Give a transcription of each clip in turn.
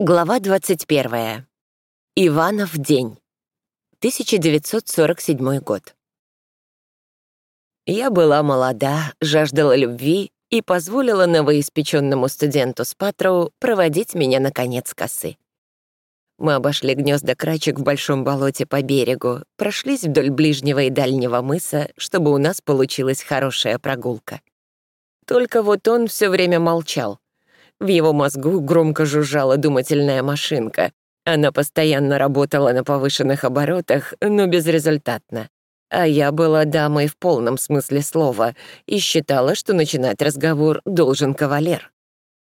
Глава 21. Иванов день. 1947 год. Я была молода, жаждала любви и позволила новоиспеченному студенту Спатроу проводить меня на конец косы. Мы обошли гнезда крачек в большом болоте по берегу, прошлись вдоль ближнего и дальнего мыса, чтобы у нас получилась хорошая прогулка. Только вот он все время молчал — в его мозгу громко жужжала думательная машинка. Она постоянно работала на повышенных оборотах, но безрезультатно. А я была дамой в полном смысле слова и считала, что начинать разговор должен кавалер.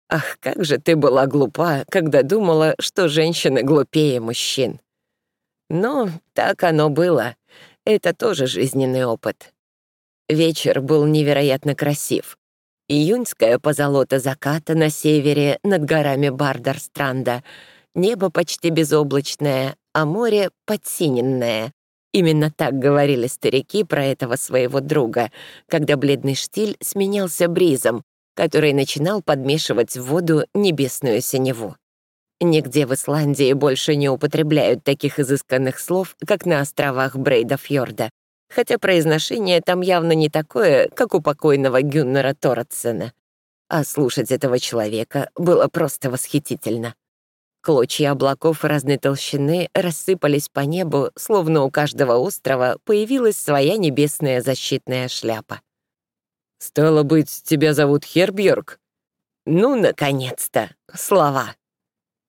Ах, как же ты была глупа, когда думала, что женщины глупее мужчин. Но так оно было. Это тоже жизненный опыт. Вечер был невероятно красив. Июньская позолота заката на севере над горами Бардарстранда. Небо почти безоблачное, а море подсиненное. Именно так говорили старики про этого своего друга, когда бледный штиль сменялся бризом, который начинал подмешивать в воду небесную синеву. Нигде в Исландии больше не употребляют таких изысканных слов, как на островах Брейдафьорда, хотя произношение там явно не такое, как у покойного Гюннера Торотсена. А слушать этого человека было просто восхитительно. Клочья облаков разной толщины рассыпались по небу, словно у каждого острова появилась своя небесная защитная шляпа. «Стало быть, тебя зовут Хербьерк?» «Ну, наконец-то! Слова!»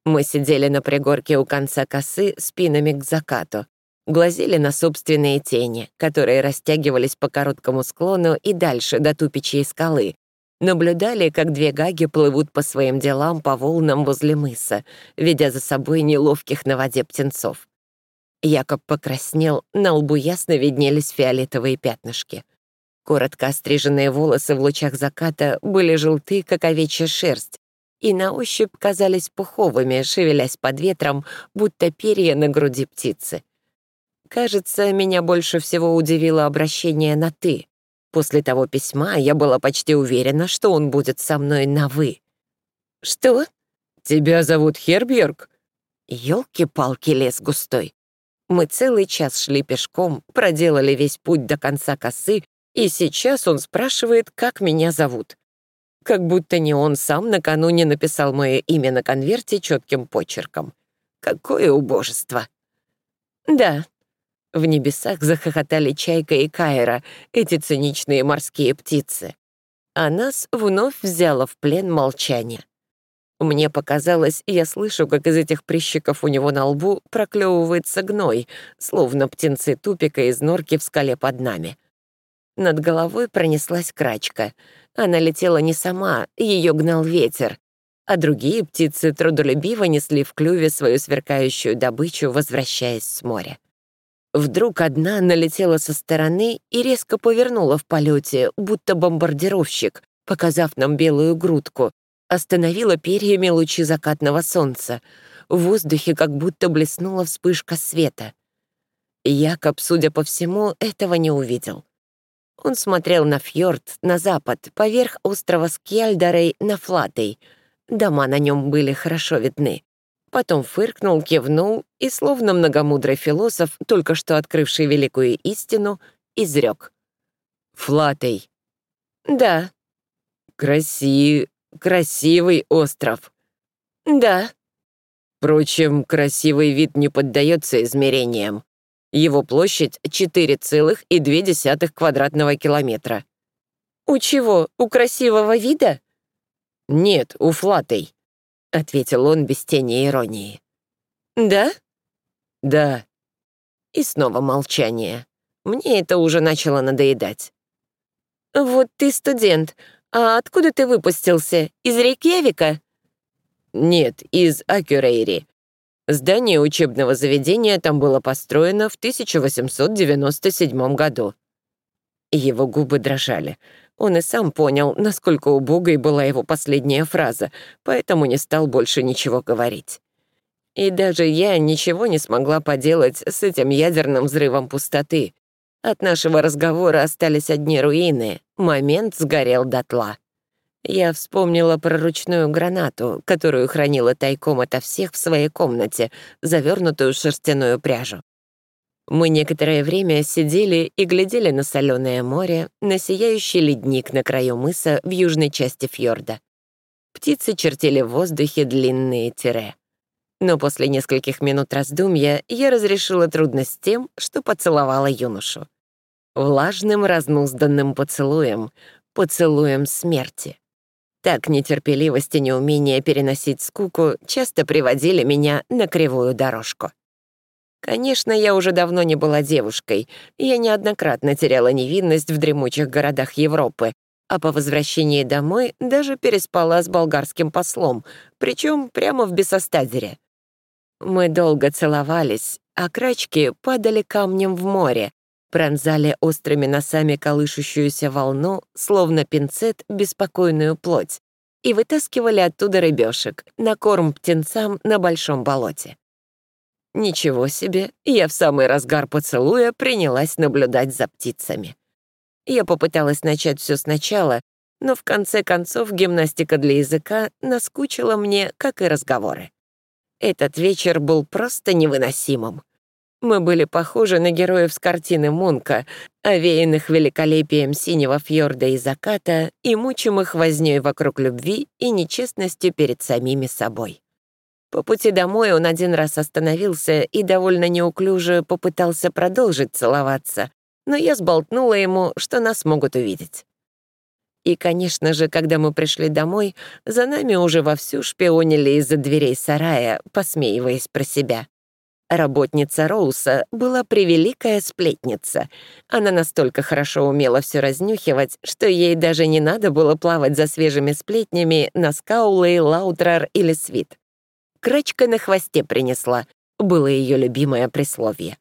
Мы сидели на пригорке у конца косы спинами к закату, глазели на собственные тени, которые растягивались по короткому склону и дальше до тупичьей скалы, наблюдали, как две гаги плывут по своим делам по волнам возле мыса, ведя за собой неловких на воде птенцов. Якоб покраснел, на лбу ясно виднелись фиолетовые пятнышки. Коротко остриженные волосы в лучах заката были желты, как овечья шерсть, и на ощупь казались пуховыми, шевелясь под ветром, будто перья на груди птицы. Кажется, меня больше всего удивило обращение на «ты». После того письма я была почти уверена, что он будет со мной на «вы». «Что? Тебя зовут Херберг?» Ёлки-палки, лес густой. Мы целый час шли пешком, проделали весь путь до конца косы, и сейчас он спрашивает, как меня зовут. Как будто не он сам накануне написал мое имя на конверте четким почерком. Какое убожество. Да, в небесах захохотали Чайка и Кайра, эти циничные морские птицы. А нас вновь взяло в плен молчание. Мне показалось, я слышу, как из этих прыщиков у него на лбу проклевывается гной, словно птенцы тупика из норки в скале под нами. Над головой пронеслась крачка. Она летела не сама, ее гнал ветер, а другие птицы трудолюбиво несли в клюве свою сверкающую добычу, возвращаясь с моря. Вдруг одна налетела со стороны и резко повернула в полете, будто бомбардировщик, показав нам белую грудку, остановила перьями лучи закатного солнца. В воздухе как будто блеснула вспышка света. Якоб, судя по всему, этого не увидел. Он смотрел на фьорд, на запад, поверх острова Скьяльдарей на Флатей. Дома на нем были хорошо видны. Потом фыркнул, кивнул и, словно многомудрый философ, только что открывший великую истину, изрек. «Флатей». «Да». «Краси... красивый остров». «Да». Впрочем, красивый вид не поддается измерениям. Его площадь 4,2 квадратного километра. «У чего? У красивого вида?» «Нет, у Флатей. — ответил он без тени иронии. «Да?» «Да». И снова молчание. Мне это уже начало надоедать. «Вот ты студент. А откуда ты выпустился? Из Рейкьявика?» «Нет, из Акюрейри. Здание учебного заведения там было построено в 1897 году». Его губы дрожали. Он и сам понял, насколько убогой была его последняя фраза, поэтому не стал больше ничего говорить. И даже я ничего не смогла поделать с этим ядерным взрывом пустоты. От нашего разговора остались одни руины, момент сгорел дотла. Я вспомнила про ручную гранату, которую хранила тайком ото всех в своей комнате, завернутую в шерстяную пряжу. Мы некоторое время сидели и глядели на соленое море, на сияющий ледник на краю мыса в южной части фьорда. Птицы чертили в воздухе длинные тире. Но после нескольких минут раздумья я разрешила трудность тем, что поцеловала юношу. Влажным разнузданным поцелуем, поцелуем смерти. Так нетерпеливость и неумение переносить скуку часто приводили меня на кривую дорожку. Конечно, я уже давно не была девушкой, я неоднократно теряла невинность в дремучих городах Европы, а по возвращении домой даже переспала с болгарским послом, причем прямо в Бесостадере. Мы долго целовались, а крачки падали камнем в море, пронзали острыми носами колышущуюся волну, словно пинцет беспокойную плоть, и вытаскивали оттуда рыбешек на корм птенцам на большом болоте. Ничего себе, я в самый разгар поцелуя принялась наблюдать за птицами. Я попыталась начать все сначала, но в конце концов гимнастика для языка наскучила мне, как и разговоры. Этот вечер был просто невыносимым. Мы были похожи на героев с картины Мунка, овеянных великолепием синего фьорда и заката и мучимых вознёй вокруг любви и нечестностью перед самими собой. По пути домой он один раз остановился и довольно неуклюже попытался продолжить целоваться, но я сболтнула ему, что нас могут увидеть. И, конечно же, когда мы пришли домой, за нами уже вовсю шпионили из-за дверей сарая, посмеиваясь про себя. Работница Роуса была превеликая сплетница. Она настолько хорошо умела все разнюхивать, что ей даже не надо было плавать за свежими сплетнями на Скаулей, Лаутрар или Свит. «Крачка на хвосте принесла», — было ее любимое присловие.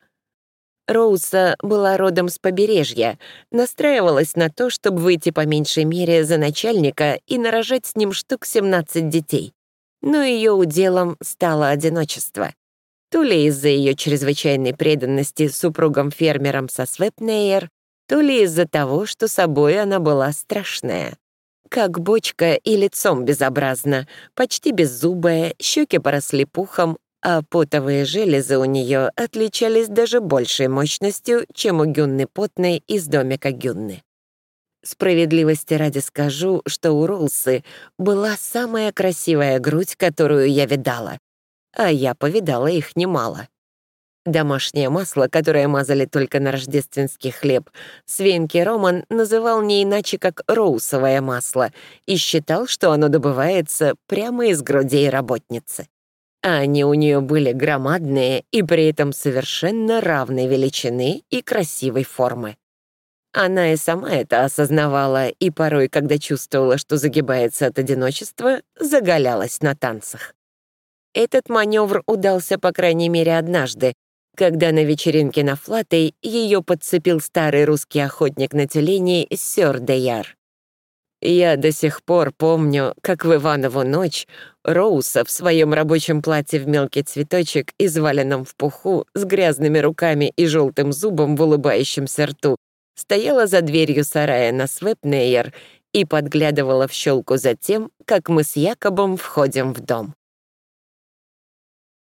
Роуса была родом с побережья, настраивалась на то, чтобы выйти по меньшей мере за начальника и нарожать с ним штук 17 детей. Но ее уделом стало одиночество то ли из-за ее чрезвычайной преданности супругам-фермерам со Свепнейер, то ли из-за того, что собой она была страшная. Как бочка и лицом безобразно, почти беззубая, щеки поросли пухом, а потовые железы у нее отличались даже большей мощностью, чем у Гюнны Потной из домика Гюнны. Справедливости ради скажу, что у Рулсы была самая красивая грудь, которую я видала, а я повидала их немало. Домашнее масло, которое мазали только на рождественский хлеб, Свенки Роман называл не иначе, как роусовое масло, и считал, что оно добывается прямо из грудей работницы. А они у нее были громадные и при этом совершенно равной величины и красивой формы. Она и сама это осознавала, и порой, когда чувствовала, что загибается от одиночества, заголялась на танцах. Этот маневр удался, по крайней мере, однажды, когда на вечеринке на Флатой ее подцепил старый русский охотник на тюленей Сёр Деяр. Я до сих пор помню, как в Иванову ночь Роуса в своем рабочем платье в мелкий цветочек, изваленном в пуху, с грязными руками и желтым зубом в улыбающемся рту, стояла за дверью сарая на Свепнейер и подглядывала в щелку за тем, как мы с Якобом входим в дом.